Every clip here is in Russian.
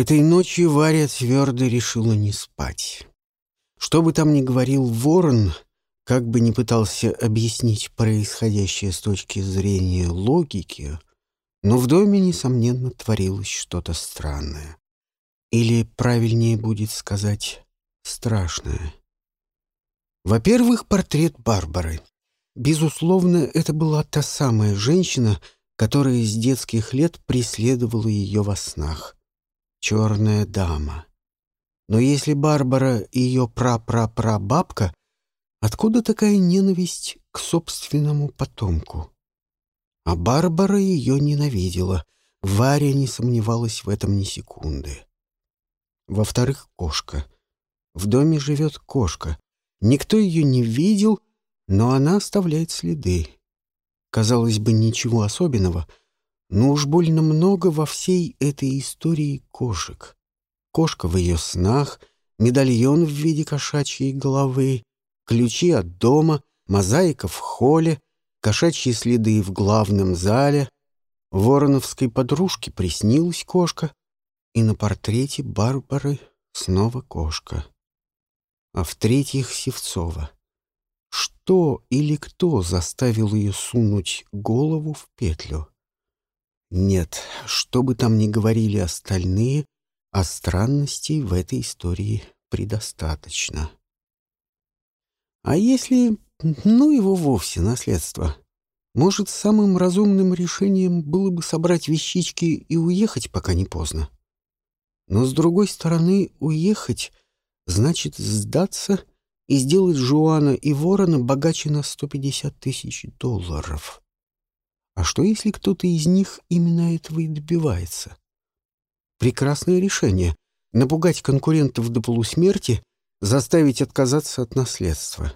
Этой ночью Варя твердо решила не спать. Что бы там ни говорил Ворон, как бы ни пытался объяснить происходящее с точки зрения логики, но в доме, несомненно, творилось что-то странное. Или, правильнее будет сказать, страшное. Во-первых, портрет Барбары. Безусловно, это была та самая женщина, которая с детских лет преследовала ее во снах. Черная дама. Но если Барбара ее пра-пра-пра-бабка, откуда такая ненависть к собственному потомку? А Барбара ее ненавидела. Варя не сомневалась в этом ни секунды. Во-вторых, кошка. В доме живет кошка. Никто ее не видел, но она оставляет следы. Казалось бы, ничего особенного, но уж больно много во всей этой истории кошек. Кошка в ее снах, медальон в виде кошачьей головы, ключи от дома, мозаика в холле, кошачьи следы в главном зале. Вороновской подружке приснилась кошка, и на портрете Барбары снова кошка. А в-третьих, Севцова. Что или кто заставил ее сунуть голову в петлю? Нет, что бы там ни говорили остальные, а странностей в этой истории предостаточно. А если, ну его вовсе, наследство? Может, самым разумным решением было бы собрать вещички и уехать, пока не поздно? Но, с другой стороны, уехать значит сдаться и сделать Жуана и Ворона богаче на 150 тысяч долларов. А что, если кто-то из них именно этого и добивается? Прекрасное решение — напугать конкурентов до полусмерти, заставить отказаться от наследства.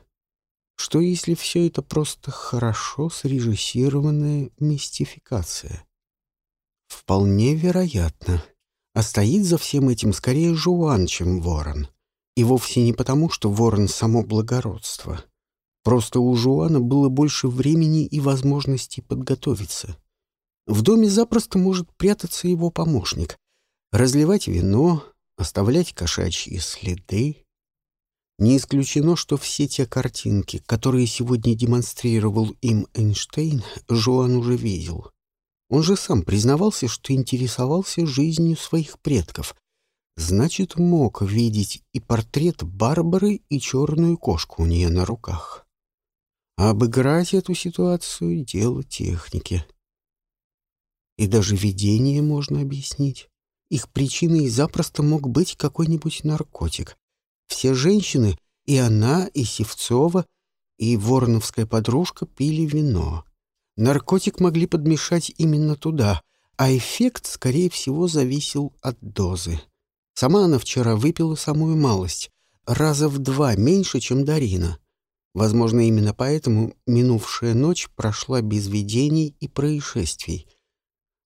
Что, если все это просто хорошо срежиссированная мистификация? Вполне вероятно. А стоит за всем этим скорее Жуан, чем Ворон. И вовсе не потому, что Ворон — само благородство. Просто у Жуана было больше времени и возможностей подготовиться. В доме запросто может прятаться его помощник, разливать вино, оставлять кошачьи следы. Не исключено, что все те картинки, которые сегодня демонстрировал им Эйнштейн, Жуан уже видел. Он же сам признавался, что интересовался жизнью своих предков. Значит, мог видеть и портрет Барбары, и черную кошку у нее на руках. А обыграть эту ситуацию — дело техники. И даже видение можно объяснить. Их причиной запросто мог быть какой-нибудь наркотик. Все женщины, и она, и Севцова, и вороновская подружка пили вино. Наркотик могли подмешать именно туда, а эффект, скорее всего, зависел от дозы. Сама она вчера выпила самую малость, раза в два меньше, чем Дарина. Возможно, именно поэтому минувшая ночь прошла без видений и происшествий.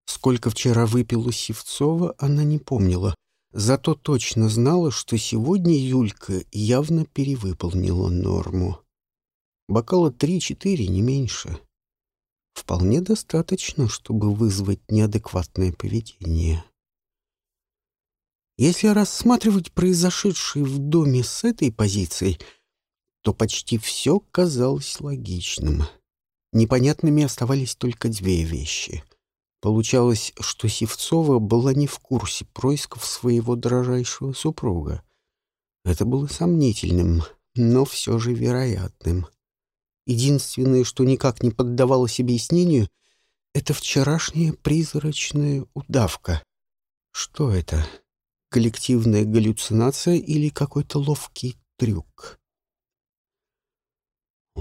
Сколько вчера выпила Севцова, она не помнила, зато точно знала, что сегодня Юлька явно перевыполнила норму. Бокала три-четыре, не меньше вполне достаточно, чтобы вызвать неадекватное поведение. Если рассматривать произошедшее в доме с этой позиции, то почти все казалось логичным. Непонятными оставались только две вещи. Получалось, что Севцова была не в курсе происков своего дорожайшего супруга. Это было сомнительным, но все же вероятным. Единственное, что никак не поддавалось объяснению, это вчерашняя призрачная удавка. Что это? Коллективная галлюцинация или какой-то ловкий трюк?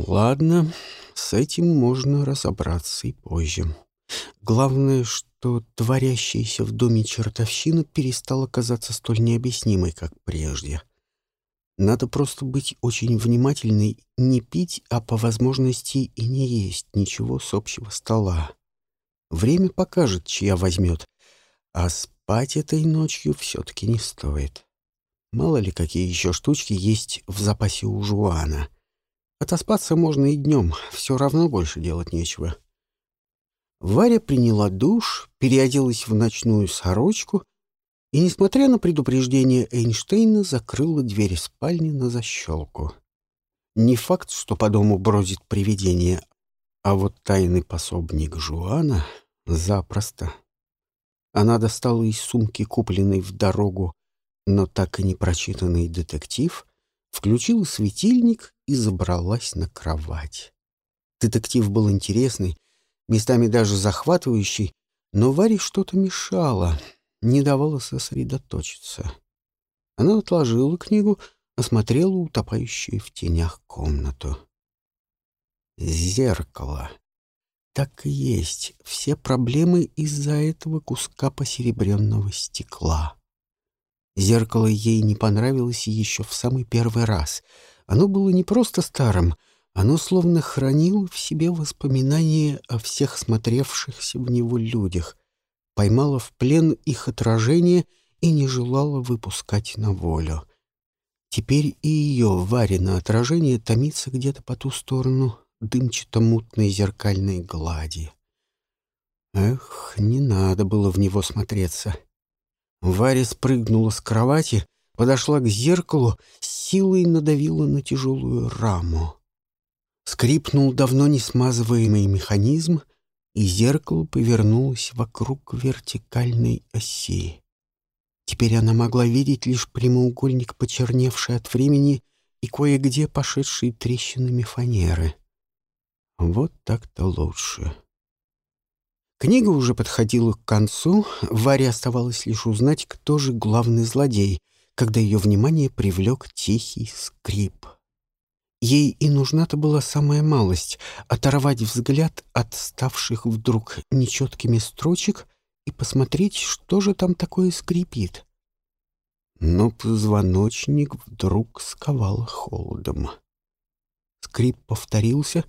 Ладно, с этим можно разобраться и позже. Главное, что творящаяся в доме чертовщина перестала казаться столь необъяснимой, как прежде. Надо просто быть очень внимательной, не пить, а по возможности и не есть ничего с общего стола. Время покажет, чья возьмет, а спать этой ночью все-таки не стоит. Мало ли, какие еще штучки есть в запасе у Жуана. Отоспаться можно и днем, все равно больше делать нечего. Варя приняла душ, переоделась в ночную сорочку и, несмотря на предупреждение Эйнштейна, закрыла дверь спальни на защелку. Не факт, что по дому бродит привидение, а вот тайный пособник Жуана запросто. Она достала из сумки, купленный в дорогу, но так и не прочитанный детектив, включила светильник и забралась на кровать. Детектив был интересный, местами даже захватывающий, но Варе что-то мешало, не давало сосредоточиться. Она отложила книгу, осмотрела утопающую в тенях комнату. Зеркало. Так и есть. Все проблемы из-за этого куска посеребренного стекла. Зеркало ей не понравилось еще в самый первый раз. Оно было не просто старым, оно словно хранило в себе воспоминания о всех смотревшихся в него людях, поймало в плен их отражение и не желало выпускать на волю. Теперь и ее Варина отражение томится где-то по ту сторону дымчато-мутной зеркальной глади. Эх, не надо было в него смотреться. Варя спрыгнула с кровати, подошла к зеркалу, силой надавила на тяжелую раму. Скрипнул давно не смазываемый механизм, и зеркало повернулось вокруг вертикальной оси. Теперь она могла видеть лишь прямоугольник, почерневший от времени и кое-где пошедшие трещинами фанеры. Вот так-то лучше. Книга уже подходила к концу, Варе оставалось лишь узнать, кто же главный злодей, когда ее внимание привлек тихий скрип. Ей и нужна-то была самая малость — оторвать взгляд от ставших вдруг нечеткими строчек и посмотреть, что же там такое скрипит. Но позвоночник вдруг сковал холодом. Скрип повторился,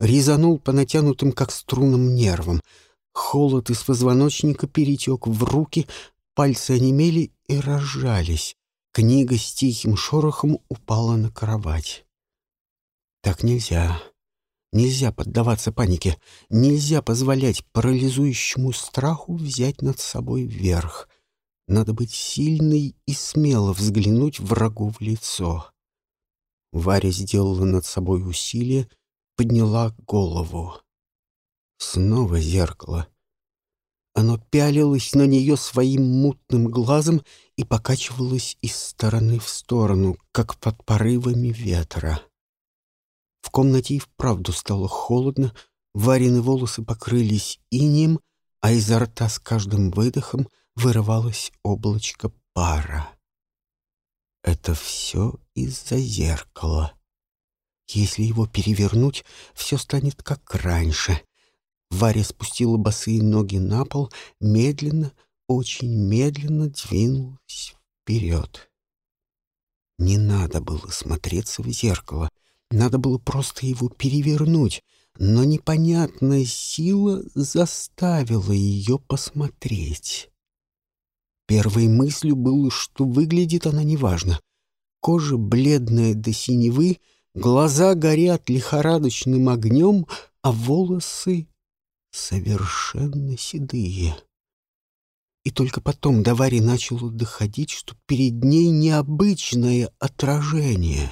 резанул по натянутым, как струнам, нервам — Холод из позвоночника перетек в руки, пальцы онемели и разжались. Книга с тихим шорохом упала на кровать. Так нельзя. Нельзя поддаваться панике. Нельзя позволять парализующему страху взять над собой верх. Надо быть сильной и смело взглянуть врагу в лицо. Варя сделала над собой усилие, подняла голову. Снова зеркало. Оно пялилось на нее своим мутным глазом и покачивалось из стороны в сторону, как под порывами ветра. В комнате и вправду стало холодно, Варины волосы покрылись инем, а изо рта с каждым выдохом вырывалось облачко пара. Это все из-за зеркала. Если его перевернуть, все станет как раньше — Варя спустила босые ноги на пол, медленно, очень медленно двинулась вперед. Не надо было смотреться в зеркало, надо было просто его перевернуть, но непонятная сила заставила ее посмотреть. Первой мыслью было, что выглядит она неважно. Кожа бледная до синевы, глаза горят лихорадочным огнем, а волосы совершенно седые. И только потом до Вари начало доходить, что перед ней необычное отражение.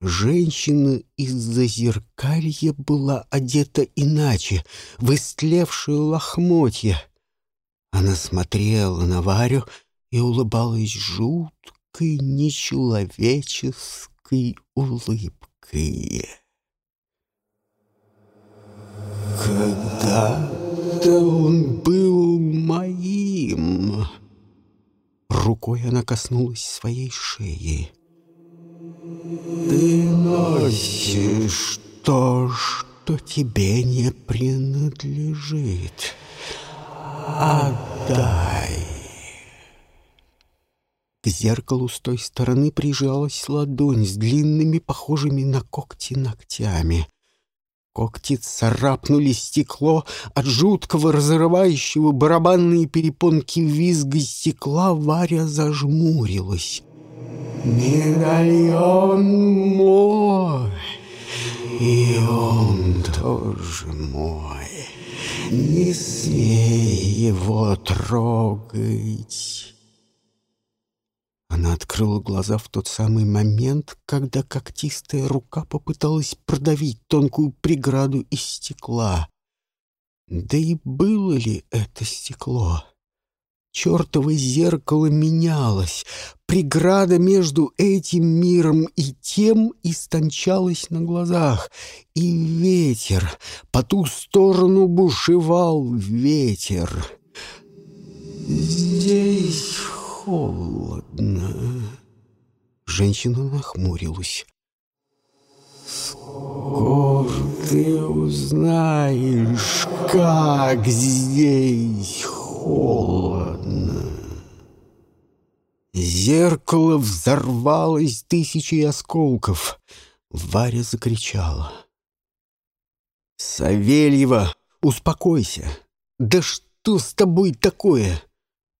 Женщина из-за зеркалья была одета иначе, в истлевшие лохмотья. Она смотрела на Варю и улыбалась жуткой, нечеловеческой улыбкой. Когда-то он был моим. Рукой она коснулась своей шеи. Ты носишь то, что тебе не принадлежит. Отдай. К зеркалу с той стороны прижалась ладонь с длинными, похожими на когти ногтями. Когти царапнули стекло от жуткого разрывающего барабанные перепонки визга стекла Варя зажмурилась. «Медальон мой, и он тоже мой. Не смей его трогать. Она открыла глаза в тот самый момент, когда когтистая рука попыталась продавить тонкую преграду из стекла. Да и было ли это стекло? Чёртово зеркало менялось. Преграда между этим миром и тем истончалась на глазах. И ветер, по ту сторону бушевал ветер. Здесь холодно. Женщина нахмурилась. Скоро ты узнаешь, как здесь холодно. Зеркало взорвалось тысячей осколков. Варя закричала. «Савельева, успокойся! Да что с тобой такое?»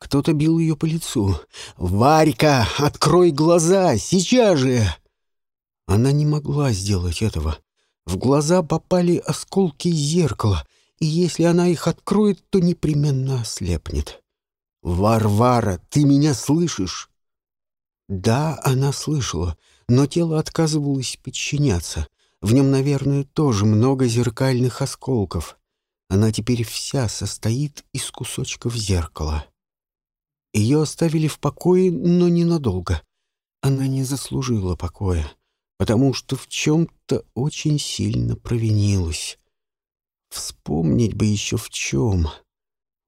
Кто-то бил ее по лицу. «Варька, открой глаза! Сейчас же!» Она не могла сделать этого. В глаза попали осколки зеркала, и если она их откроет, то непременно ослепнет. «Варвара, ты меня слышишь?» Да, она слышала, но тело отказывалось подчиняться. В нем, наверное, тоже много зеркальных осколков. Она теперь вся состоит из кусочков зеркала. Ее оставили в покое, но ненадолго. Она не заслужила покоя, потому что в чем-то очень сильно провинилась. Вспомнить бы еще в чем.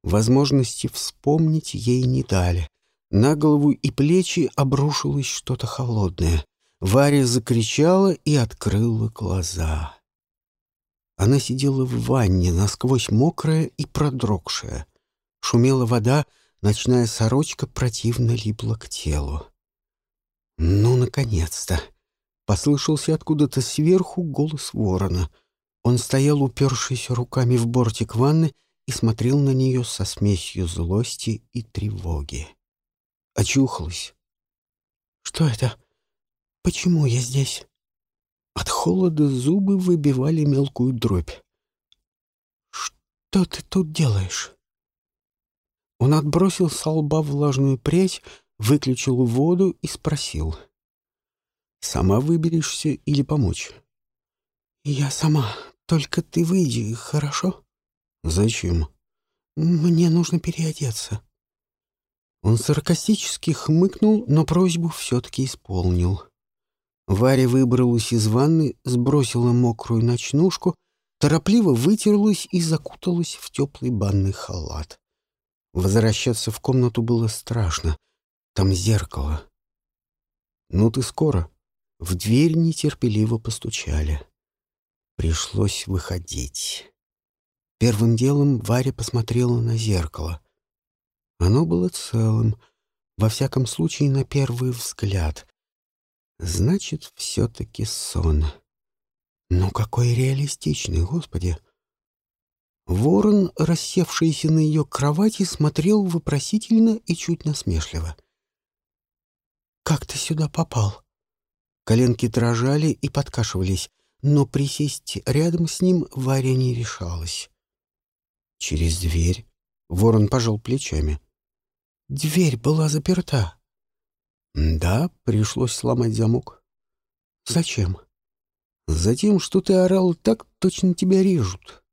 Возможности вспомнить ей не дали. На голову и плечи обрушилось что-то холодное. Варя закричала и открыла глаза. Она сидела в ванне, насквозь мокрая и продрогшая. Шумела вода, Ночная сорочка противно липла к телу. «Ну, наконец-то!» Послышался откуда-то сверху голос ворона. Он стоял, упершись руками в бортик ванны, и смотрел на нее со смесью злости и тревоги. Очухалась. «Что это? Почему я здесь?» От холода зубы выбивали мелкую дробь. «Что ты тут делаешь?» Он отбросил с лба влажную прядь, выключил воду и спросил. «Сама выберешься или помочь?» «Я сама. Только ты выйди, хорошо?» «Зачем?» «Мне нужно переодеться». Он саркастически хмыкнул, но просьбу все-таки исполнил. Варя выбралась из ванны, сбросила мокрую ночнушку, торопливо вытерлась и закуталась в теплый банный халат. Возвращаться в комнату было страшно. Там зеркало. «Ну ты скоро». В дверь нетерпеливо постучали. Пришлось выходить. Первым делом Варя посмотрела на зеркало. Оно было целым, во всяком случае, на первый взгляд. Значит, все-таки сон. Ну, какой реалистичный, Господи! Ворон, рассевшийся на ее кровати, смотрел вопросительно и чуть насмешливо. «Как ты сюда попал?» Коленки дрожали и подкашивались, но присесть рядом с ним Варя не решалась. «Через дверь?» — ворон пожал плечами. «Дверь была заперта». «Да, пришлось сломать замок». «Зачем?» «Затем, что ты орал так, точно тебя режут».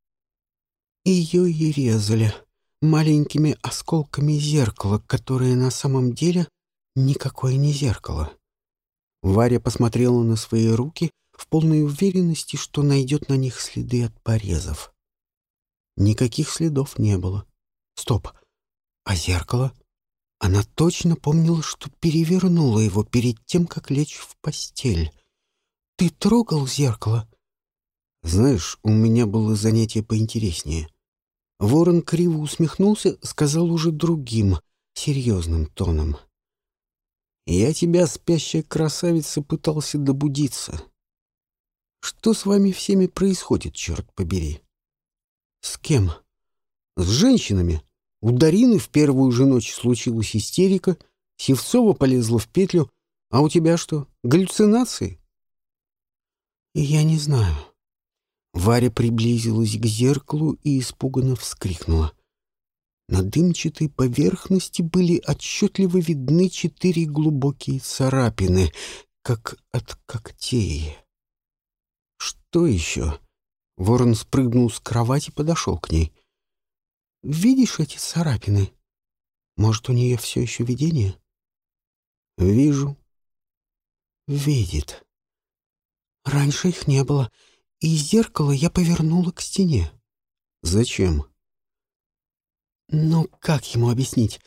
Ее и резали маленькими осколками зеркала, которое на самом деле никакое не зеркало. Варя посмотрела на свои руки в полной уверенности, что найдет на них следы от порезов. Никаких следов не было. Стоп. А зеркало? Она точно помнила, что перевернула его перед тем, как лечь в постель. «Ты трогал зеркало?» «Знаешь, у меня было занятие поинтереснее». Ворон криво усмехнулся, сказал уже другим, серьезным тоном. «Я тебя, спящая красавица, пытался добудиться. Что с вами всеми происходит, черт побери?» «С кем?» «С женщинами. У Дарины в первую же ночь случилась истерика, Севцова полезла в петлю, а у тебя что, галлюцинации?» «Я не знаю». Варя приблизилась к зеркалу и испуганно вскрикнула. На дымчатой поверхности были отчетливо видны четыре глубокие царапины, как от когтей. «Что еще?» Ворон спрыгнул с кровати и подошел к ней. «Видишь эти царапины? Может, у нее все еще видение?» «Вижу». «Видит. Раньше их не было, и зеркало я повернула к стене». «Зачем?» «Ну, как ему объяснить?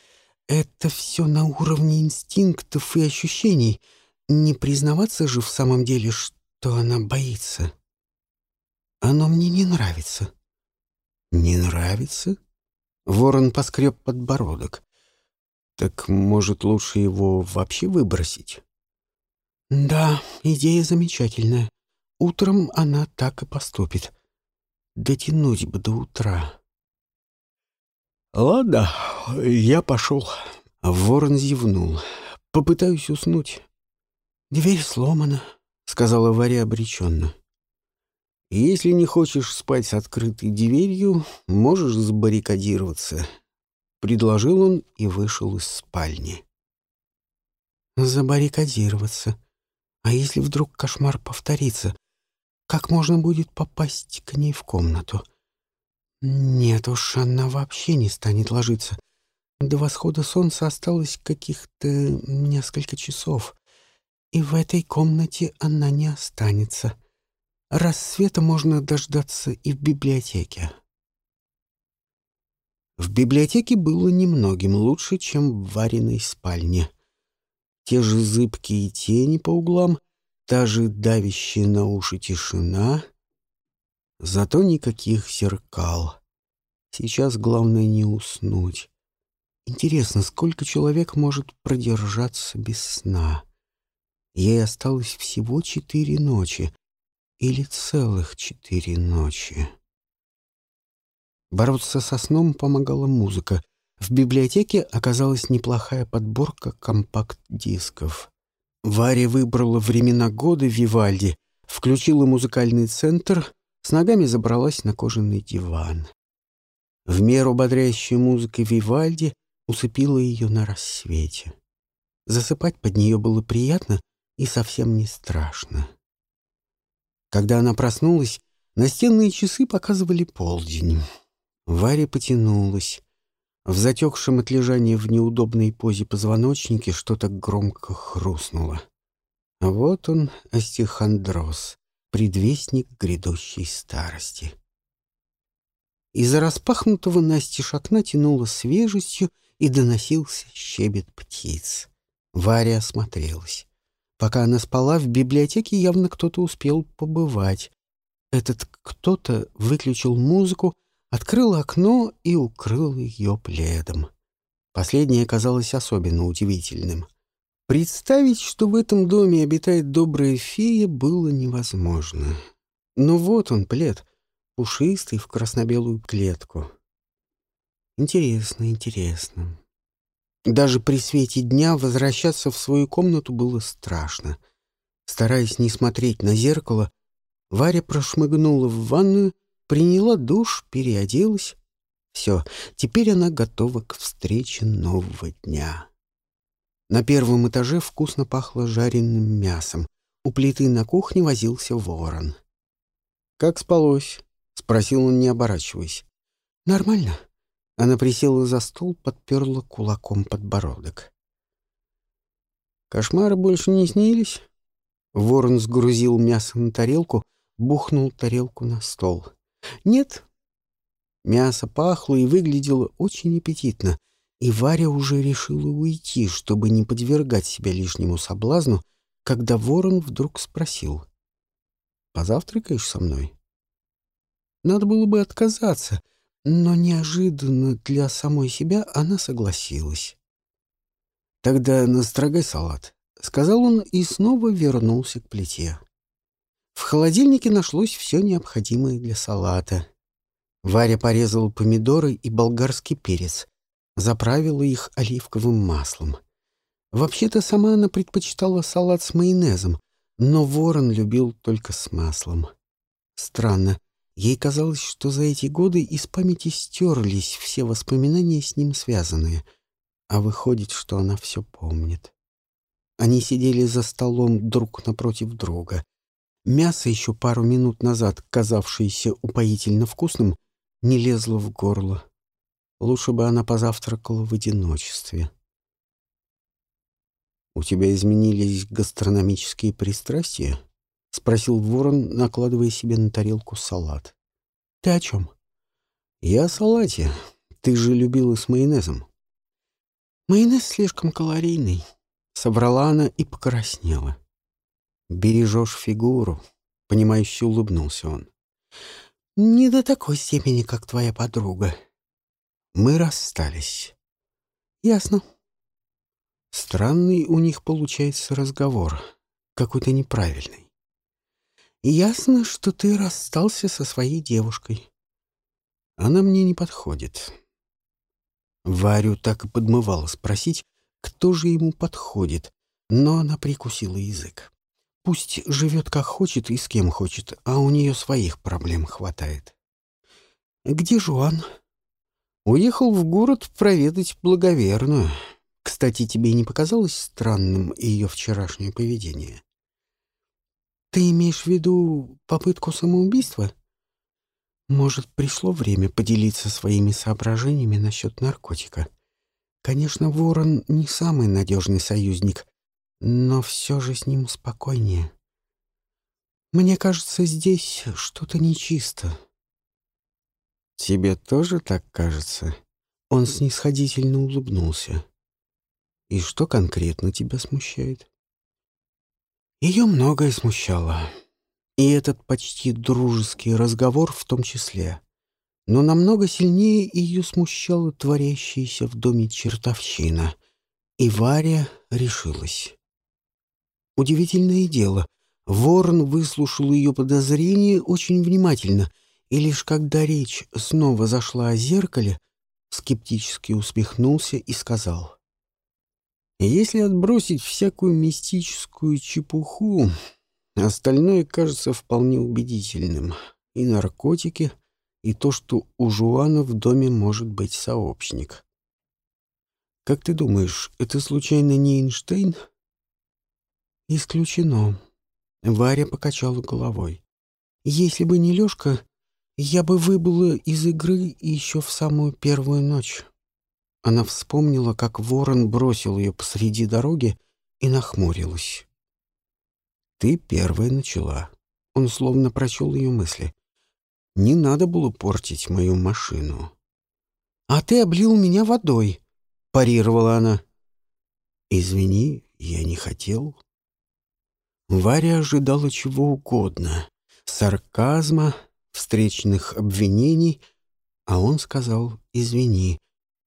Это все на уровне инстинктов и ощущений. Не признаваться же в самом деле, что она боится. Оно мне не нравится». «Не нравится?» Ворон поскреб подбородок. «Так, может, лучше его вообще выбросить?» «Да, идея замечательная. Утром она так и поступит. Дотянуть бы до утра». «Ладно, я пошел». Ворон зевнул. «Попытаюсь уснуть». «Дверь сломана», — сказала Варя обреченно. «Если не хочешь спать с открытой дверью, можешь забаррикадироваться», — предложил он и вышел из спальни. «Забаррикадироваться. А если вдруг кошмар повторится, как можно будет попасть к ней в комнату?» Нет уж, она вообще не станет ложиться. До восхода солнца осталось каких-то несколько часов, и в этой комнате она не останется. Рассвета можно дождаться и в библиотеке. В библиотеке было немногим лучше, чем в вареной спальне. Те же зыбкие тени по углам, та же давящая на уши тишина — Зато никаких зеркал. Сейчас главное не уснуть. Интересно, сколько человек может продержаться без сна? Ей осталось всего четыре ночи. Или целых четыре ночи. Бороться со сном помогала музыка. В библиотеке оказалась неплохая подборка компакт-дисков. Варя выбрала времена года Вивальди, включила музыкальный центр — с ногами забралась на кожаный диван. В меру бодрящей музыки Вивальди усыпила ее на рассвете. Засыпать под нее было приятно и совсем не страшно. Когда она проснулась, настенные часы показывали полдень. Варя потянулась. В затекшем от лежания в неудобной позе позвоночнике что-то громко хрустнуло. Вот он, остехондроз предвестник грядущей старости. Из-за распахнутого настежь окна тянуло свежестью и доносился щебет птиц. Варя осмотрелась. Пока она спала, в библиотеке явно кто-то успел побывать. Этот кто-то выключил музыку, открыл окно и укрыл ее пледом. Последнее оказалось особенно удивительным. Представить, что в этом доме обитает добрая фея, было невозможно. Но вот он, плед, пушистый в красно-белую клетку. Интересно, интересно. Даже при свете дня возвращаться в свою комнату было страшно. Стараясь не смотреть на зеркало, Варя прошмыгнула в ванную, приняла душ, переоделась. Все, теперь она готова к встрече нового дня. На первом этаже вкусно пахло жареным мясом. У плиты на кухне возился ворон. «Как спалось?» — спросил он, не оборачиваясь. «Нормально». Она присела за стол, подперла кулаком подбородок. «Кошмары больше не снились?» Ворон сгрузил мясо на тарелку, бухнул тарелку на стол. «Нет». Мясо пахло и выглядело очень аппетитно — и Варя уже решила уйти, чтобы не подвергать себя лишнему соблазну, когда ворон вдруг спросил. «Позавтракаешь со мной?» Надо было бы отказаться, но неожиданно для самой себя она согласилась. «Тогда настрогай салат», — сказал он и снова вернулся к плите. В холодильнике нашлось все необходимое для салата. Варя порезала помидоры и болгарский перец, заправила их оливковым маслом. Вообще-то сама она предпочитала салат с майонезом, но ворон любил только с маслом. Странно, Ей казалось, что за эти годы из памяти стерлись все воспоминания с ним связанные, а выходит, что она все помнит. Они сидели за столом друг напротив друга. Мясо, еще пару минут назад казавшееся упоительно вкусным, не лезло в горло. Лучше бы она позавтракала в одиночестве. «У тебя изменились гастрономические пристрастия?» — спросил ворон, накладывая себе на тарелку салат. «Ты о чем?» «Я о салате. Ты же любила с майонезом». «Майонез слишком калорийный», — соврала она и покраснела. «Бережешь фигуру», — понимающе улыбнулся он. «Не до такой степени, как твоя подруга». «Мы расстались». «Ясно». Странный у них получается разговор, какой-то неправильный. Ясно, что ты расстался со своей девушкой. Она мне не подходит. Варю так и подмывала спросить, кто же ему подходит, но она прикусила язык. Пусть живет как хочет и с кем хочет, а у нее своих проблем хватает. «Где Жуан?» «Уехал в город проведать благоверную», кстати, тебе не показалось странным ее вчерашнее поведение? Ты имеешь в виду попытку самоубийства? Может, пришло время поделиться своими соображениями насчет наркотика? Конечно, Ворон не самый надежный союзник, но все же с ним спокойнее. Мне кажется, здесь что-то нечисто. Тебе тоже так кажется? Он снисходительно улыбнулся. И что конкретно тебя смущает? Ее многое смущало. И этот почти дружеский разговор в том числе. Но намного сильнее ее смущала творящаяся в доме чертовщина. И Варя решилась. Удивительное дело. Ворон выслушал ее подозрения очень внимательно, и лишь когда речь снова зашла о зеркале, скептически усмехнулся и сказал. Если отбросить всякую мистическую чепуху, остальное кажется вполне убедительным. И наркотики, и то, что у Жуана в доме может быть сообщник. Как ты думаешь, это случайно не Эйнштейн? Исключено. Варя покачала головой. Если бы не Лёшка, я бы выбыла из игры еще в самую первую ночь. Она вспомнила, как ворон бросил ее посреди дороги и нахмурилась. «Ты первая начала». Он словно прочел ее мысли. «Не надо было портить мою машину». «А ты облил меня водой», — парировала она. «Извини, я не хотел». Варя ожидала чего угодно — сарказма, встречных обвинений, а он сказал «извини»,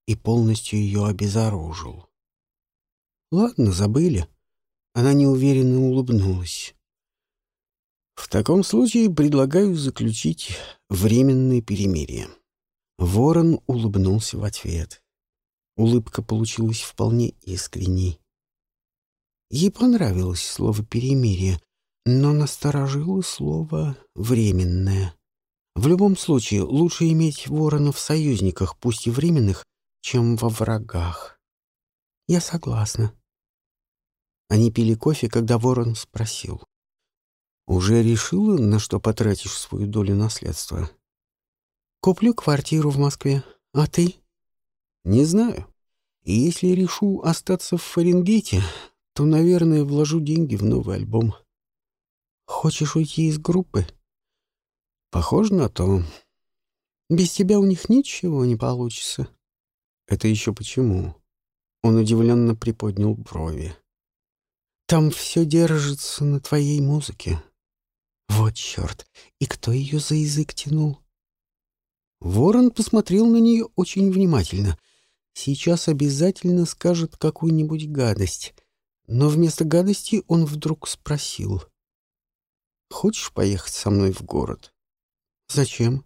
и полностью ее обезоружил. «Ладно, забыли». Она неуверенно улыбнулась. «В таком случае предлагаю заключить временное перемирие». Ворон улыбнулся в ответ. Улыбка получилась вполне искренней. Ей понравилось слово «перемирие», но насторожило слово «временное». В любом случае, лучше иметь ворона в союзниках, пусть и временных, чем во врагах. Я согласна. Они пили кофе, когда ворон спросил. «Уже решила, на что потратишь свою долю наследства?» «Куплю квартиру в Москве. А ты?» «Не знаю. И если решу остаться в Фаренгейте, то, наверное, вложу деньги в новый альбом». «Хочешь уйти из группы?» «Похоже на то. Без тебя у них ничего не получится». «Это еще почему?» Он удивленно приподнял брови. «Там все держится на твоей музыке». «Вот черт! И кто ее за язык тянул?» Ворон посмотрел на нее очень внимательно. Сейчас обязательно скажет какую-нибудь гадость. Но вместо гадости он вдруг спросил. «Хочешь поехать со мной в город?» «Зачем?»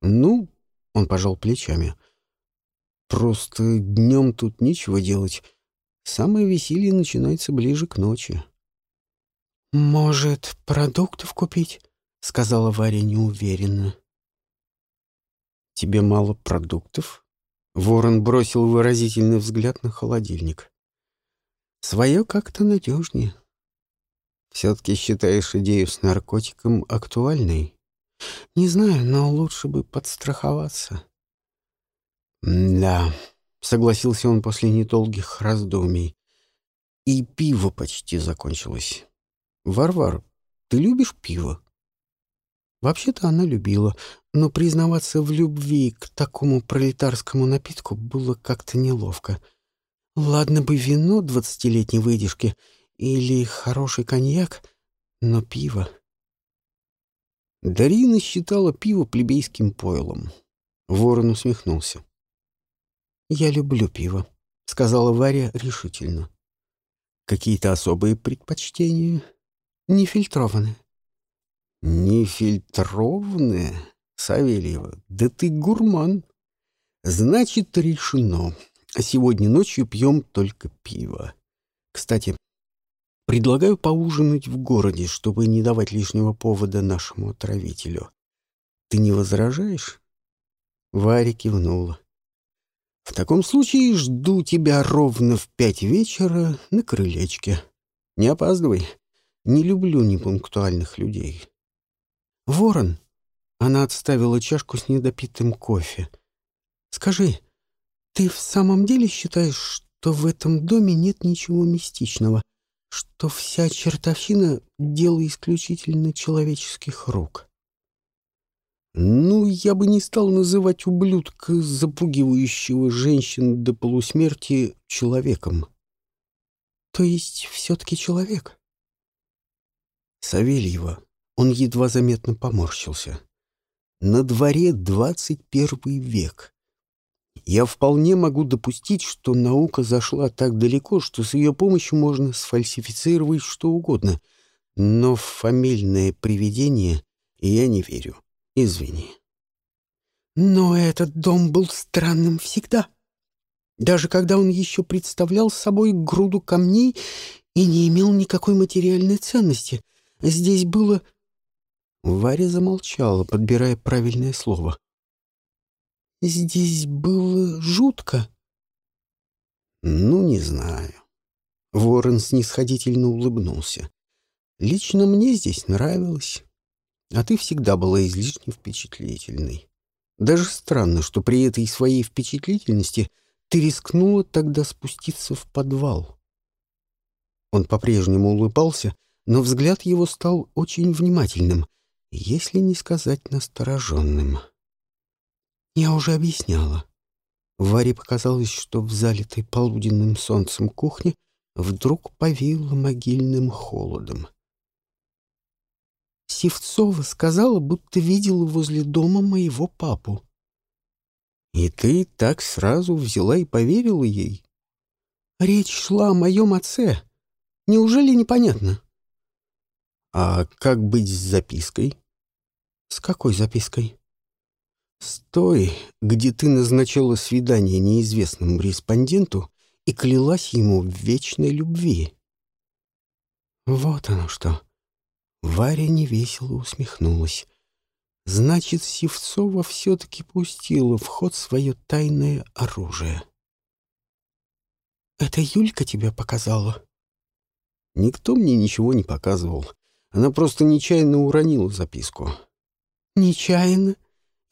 «Ну...» — он пожал плечами — Просто днем тут нечего делать. Самое веселье начинается ближе к ночи. «Может, продуктов купить?» сказала Варя неуверенно. «Тебе мало продуктов?» Ворон бросил выразительный взгляд на холодильник. «Свое как-то надежнее. Все-таки считаешь идею с наркотиком актуальной?» «Не знаю, но лучше бы подстраховаться». «Да», — согласился он после недолгих раздумий. «И пиво почти закончилось. Варвар, ты любишь пиво?» Вообще-то она любила, но признаваться в любви к такому пролетарскому напитку было как-то неловко. Ладно бы вино двадцатилетней выдержки или хороший коньяк, но пиво... Дарина считала пиво плебейским пойлом. Ворон усмехнулся. «Я люблю пиво», — сказала Варя решительно. «Какие-то особые предпочтения?» «Нефильтрованные». «Нефильтрованные? Савельева, да ты гурман!» «Значит, решено. А сегодня ночью пьем только пиво. Кстати, предлагаю поужинать в городе, чтобы не давать лишнего повода нашему отравителю. Ты не возражаешь?» Варя кивнула. «В таком случае жду тебя ровно в пять вечера на крылечке. Не опаздывай. Не люблю непунктуальных людей». «Ворон!» Она отставила чашку с недопитым кофе. «Скажи, ты в самом деле считаешь, что в этом доме нет ничего мистичного, что вся чертовщина — дело исключительно человеческих рук?» «Ну, я бы не стал называть ублюдка, запугивающего женщин до полусмерти, человеком». «То есть все-таки человек?» «Савельева, он едва заметно поморщился. На дворе двадцать первый век. Я вполне могу допустить, что наука зашла так далеко, что с ее помощью можно сфальсифицировать что угодно. Но в фамильное привидение я не верю. Извини. Но этот дом был странным всегда. Даже когда он еще представлял собой груду камней и не имел никакой материальной ценности. Здесь было Варя замолчала, подбирая правильное слово. «Здесь было жутко». «Ну, не знаю». Ворон снисходительно улыбнулся. «Лично мне здесь нравилось, а ты всегда была излишне впечатлительной. Даже странно, что при этой своей впечатлительности ты рискнула тогда спуститься в подвал». Он по-прежнему улыбался, но взгляд его стал очень внимательным — если не сказать настороженным. Я уже объясняла. Варе показалось, что в залитой полуденным солнцем кухне вдруг повеяло могильным холодом. Севцова сказала, будто видела возле дома моего папу. «И ты так сразу взяла и поверила ей?» «Речь шла о моем отце. Неужели непонятно?» «А как быть с запиской?» «С какой запиской?» «С той, где ты назначала свидание неизвестному респонденту и клялась ему в вечной любви». «Вот оно что!» Варя невесело усмехнулась. «Значит, Севцова все-таки пустила в ход свое тайное оружие». «Это Юлька тебя показала?» «Никто мне ничего не показывал. Она просто нечаянно уронила записку». «Нечаянно?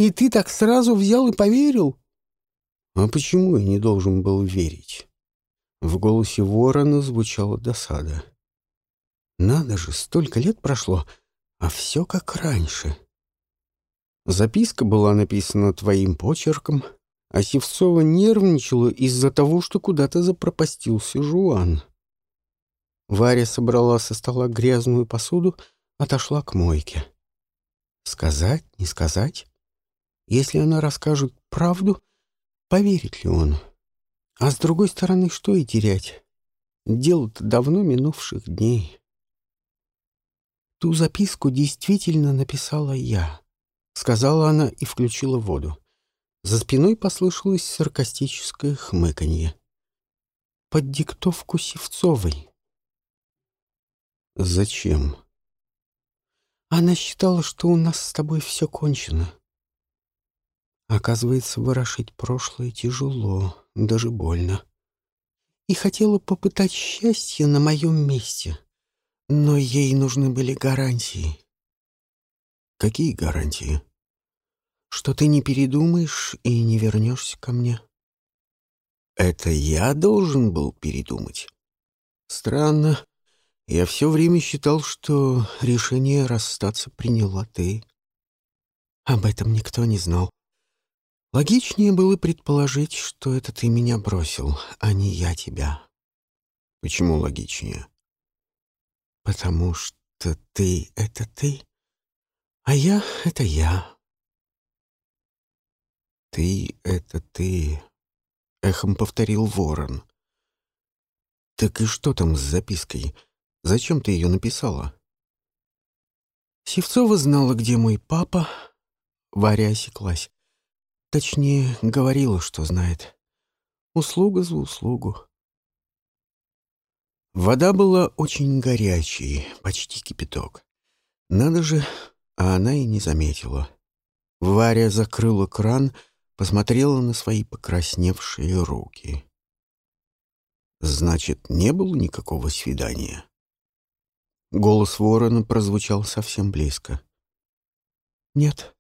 И ты так сразу взял и поверил?» «А почему я не должен был верить?» В голосе ворона звучала досада. «Надо же, столько лет прошло, а все как раньше». Записка была написана твоим почерком, а Севцова нервничала из-за того, что куда-то запропастился Жуан. Варя собрала со стола грязную посуду, отошла к мойке. Сказать, не сказать? Если она расскажет правду, поверит ли он? А с другой стороны, что и терять? Дело-то давно минувших дней. Ту записку действительно написала я, сказала она и включила воду. За спиной послышалось саркастическое хмыканье. Под диктовку Севцовой. Зачем? Она считала, что у нас с тобой все кончено. Оказывается, ворошить прошлое тяжело, даже больно. И хотела попытать счастье на моем месте. Но ей нужны были гарантии. Какие гарантии? Что ты не передумаешь и не вернешься ко мне. Это я должен был передумать? Странно. Я все время считал, что решение расстаться приняла ты. Об этом никто не знал. Логичнее было предположить, что это ты меня бросил, а не я тебя. Почему логичнее? Потому что ты — это ты, а я — это я. Ты — это ты, — эхом повторил ворон. Так и что там с запиской? Зачем ты ее написала? Севцова знала, где мой папа. Варя осеклась. Точнее, говорила, что знает. Услуга за услугу. Вода была очень горячей, почти кипяток. Надо же, а она и не заметила. Варя закрыла кран, посмотрела на свои покрасневшие руки. Значит, не было никакого свидания. Голос ворона прозвучал совсем близко. «Нет».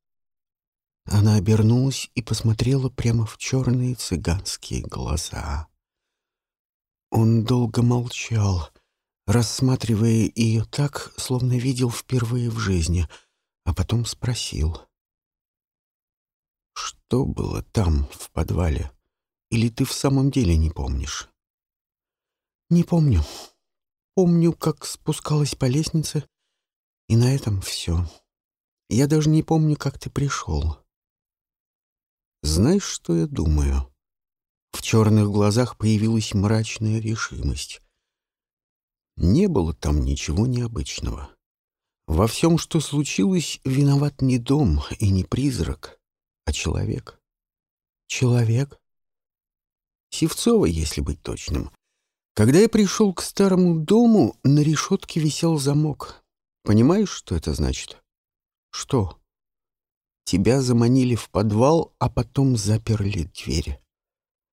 Она обернулась и посмотрела прямо в черные цыганские глаза. Он долго молчал, рассматривая ее так, словно видел впервые в жизни, а потом спросил. «Что было там, в подвале? Или ты в самом деле не помнишь?» «Не помню. Помню, как спускалась по лестнице, и на этом все. Я даже не помню, как ты пришел». «Знаешь, что я думаю?» В черных глазах появилась мрачная решимость. Не было там ничего необычного. Во всем, что случилось, виноват не дом и не призрак, а человек. Человек? Севцова, если быть точным. Когда я пришел к старому дому, на решетке висел замок. Понимаешь, что это значит? Что? Тебя заманили в подвал, а потом заперли дверь.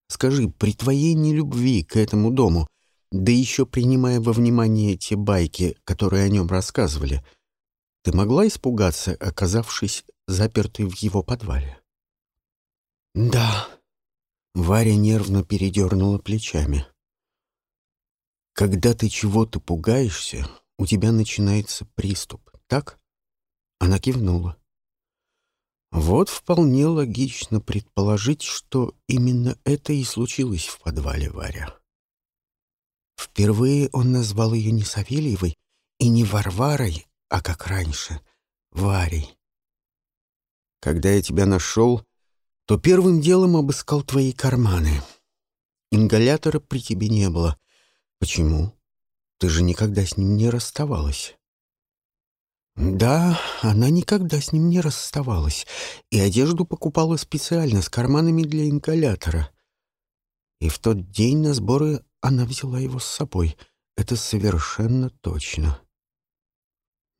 Скажи, при твоей нелюбви к этому дому, да еще принимая во внимание те байки, которые о нем рассказывали, ты могла испугаться, оказавшись запертой в его подвале? Да. Варя нервно передернула плечами. Когда ты чего-то пугаешься, у тебя начинается приступ, так? Она кивнула. Вот вполне логично предположить, что именно это и случилось в подвале Варя. Впервые он назвал ее не Савельевой и не Варварой, а как раньше — Варей. Когда я тебя нашел, то первым делом обыскал твои карманы. Ингалятора при тебе не было, Почему? Ты же никогда с ним не расставалась. Да, она никогда с ним не расставалась, и одежду покупала специально с карманами для ингалятора. И в тот день на сборы она взяла его с собой. Это совершенно точно.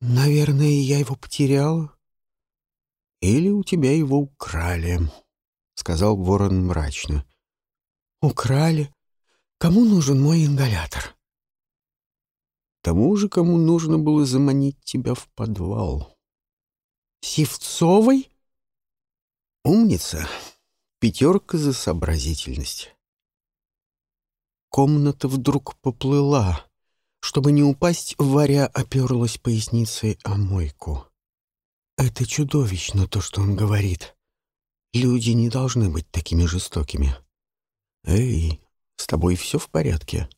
Наверное, я его потеряла. Или у тебя его украли, — сказал ворон мрачно. Украли? Кому нужен мой ингалятор? Тому же, кому нужно было заманить тебя в подвал. Севцовой? Умница. Пятерка за сообразительность. Комната вдруг поплыла. Чтобы не упасть, Варя оперлась поясницей о мойку. Это чудовищно, то, что он говорит. Люди не должны быть такими жестокими. Эй, с тобой все в порядке?»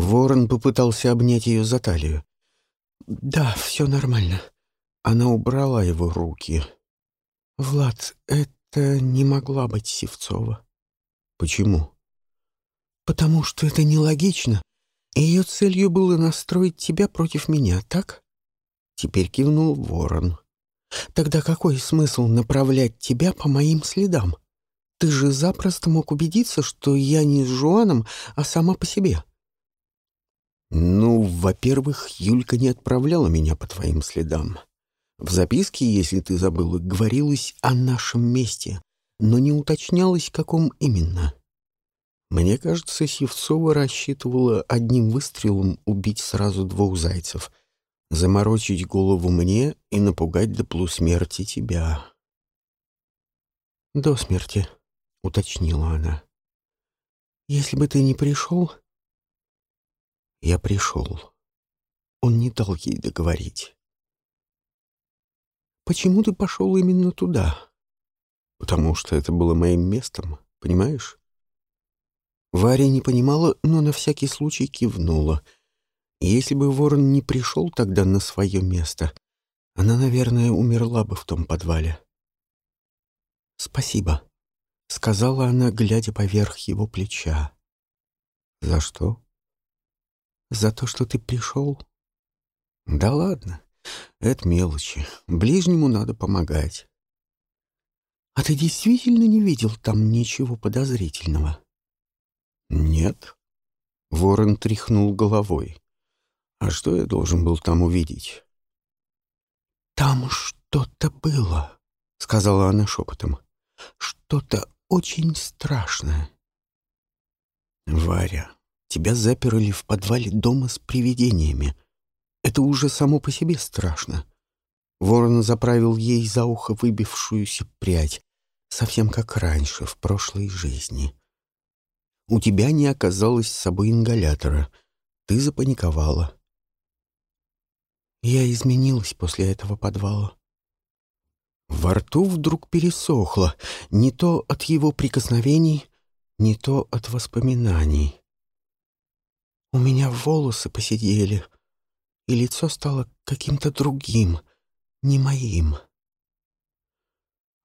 Ворон попытался обнять ее за талию. «Да, все нормально». Она убрала его руки. «Влад, это не могла быть Севцова». «Почему?» «Потому что это нелогично. Ее целью было настроить тебя против меня, так?» Теперь кивнул ворон. «Тогда какой смысл направлять тебя по моим следам?» Ты же запросто мог убедиться, что я не с Жуаном, а сама по себе. Ну, во-первых, Юлька не отправляла меня по твоим следам. В записке, если ты забыла, говорилось о нашем месте, но не уточнялось, каком именно. Мне кажется, Севцова рассчитывала одним выстрелом убить сразу двух зайцев, заморочить голову мне и напугать до полусмерти тебя. «До смерти», — уточнила она. «Если бы ты не пришел...» Я пришел. Он не дал ей договорить. «Почему ты пошел именно туда?» «Потому что это было моим местом, понимаешь?» Варя не понимала, но на всякий случай кивнула. Если бы ворон не пришел тогда на свое место, она, наверное, умерла бы в том подвале. «Спасибо», — сказала она, глядя поверх его плеча. «За что?» «За то, что ты пришел». «Да ладно, это мелочи. Ближнему надо помогать». «А ты действительно не видел там ничего подозрительного?» «Нет». Ворон тряхнул головой. «А что я должен был там увидеть?» «Там что-то было», — сказала она шепотом. «Что-то очень страшное». «Варя, тебя заперли в подвале дома с привидениями. Это уже само по себе страшно». Ворон заправил ей за ухо выбившуюся прядь, совсем как раньше, в прошлой жизни. У тебя не оказалось с собой ингалятора. Ты запаниковала. Я изменилась после этого подвала. Во рту вдруг пересохло, не то от его прикосновений, не то от воспоминаний. У меня волосы посидели, и лицо стало каким-то другим, не моим.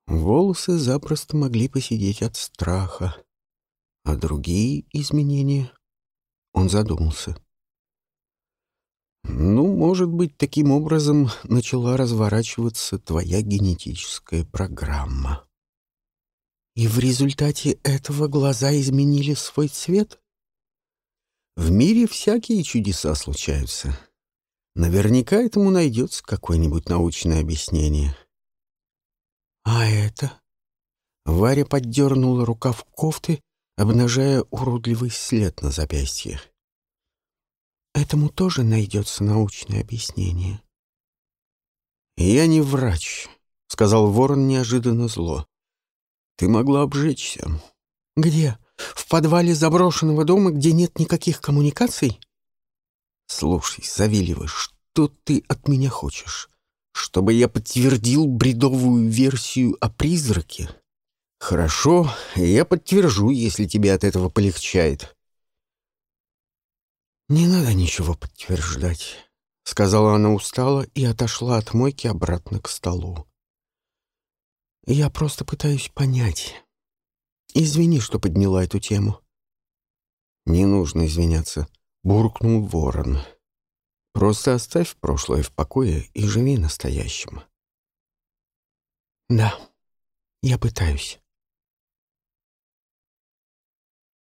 Волосы запросто могли посидеть от страха. А другие изменения? Он задумался. Ну, может быть, таким образом начала разворачиваться твоя генетическая программа. И в результате этого глаза изменили свой цвет? В мире всякие чудеса случаются. Наверняка этому найдется какое-нибудь научное объяснение. А это? Варя поддернула рукав кофты обнажая уродливый след на запястье. Этому тоже найдется научное объяснение. «Я не врач», — сказал ворон неожиданно зло. «Ты могла обжечься». «Где? В подвале заброшенного дома, где нет никаких коммуникаций?» «Слушай, Савельева, что ты от меня хочешь? Чтобы я подтвердил бредовую версию о призраке?» «Хорошо, я подтвержу, если тебе от этого полегчает». «Не надо ничего подтверждать», — сказала она устало и отошла от мойки обратно к столу. «Я просто пытаюсь понять. Извини, что подняла эту тему». «Не нужно извиняться», — буркнул ворон. «Просто оставь прошлое в покое и живи настоящим». «Да, я пытаюсь».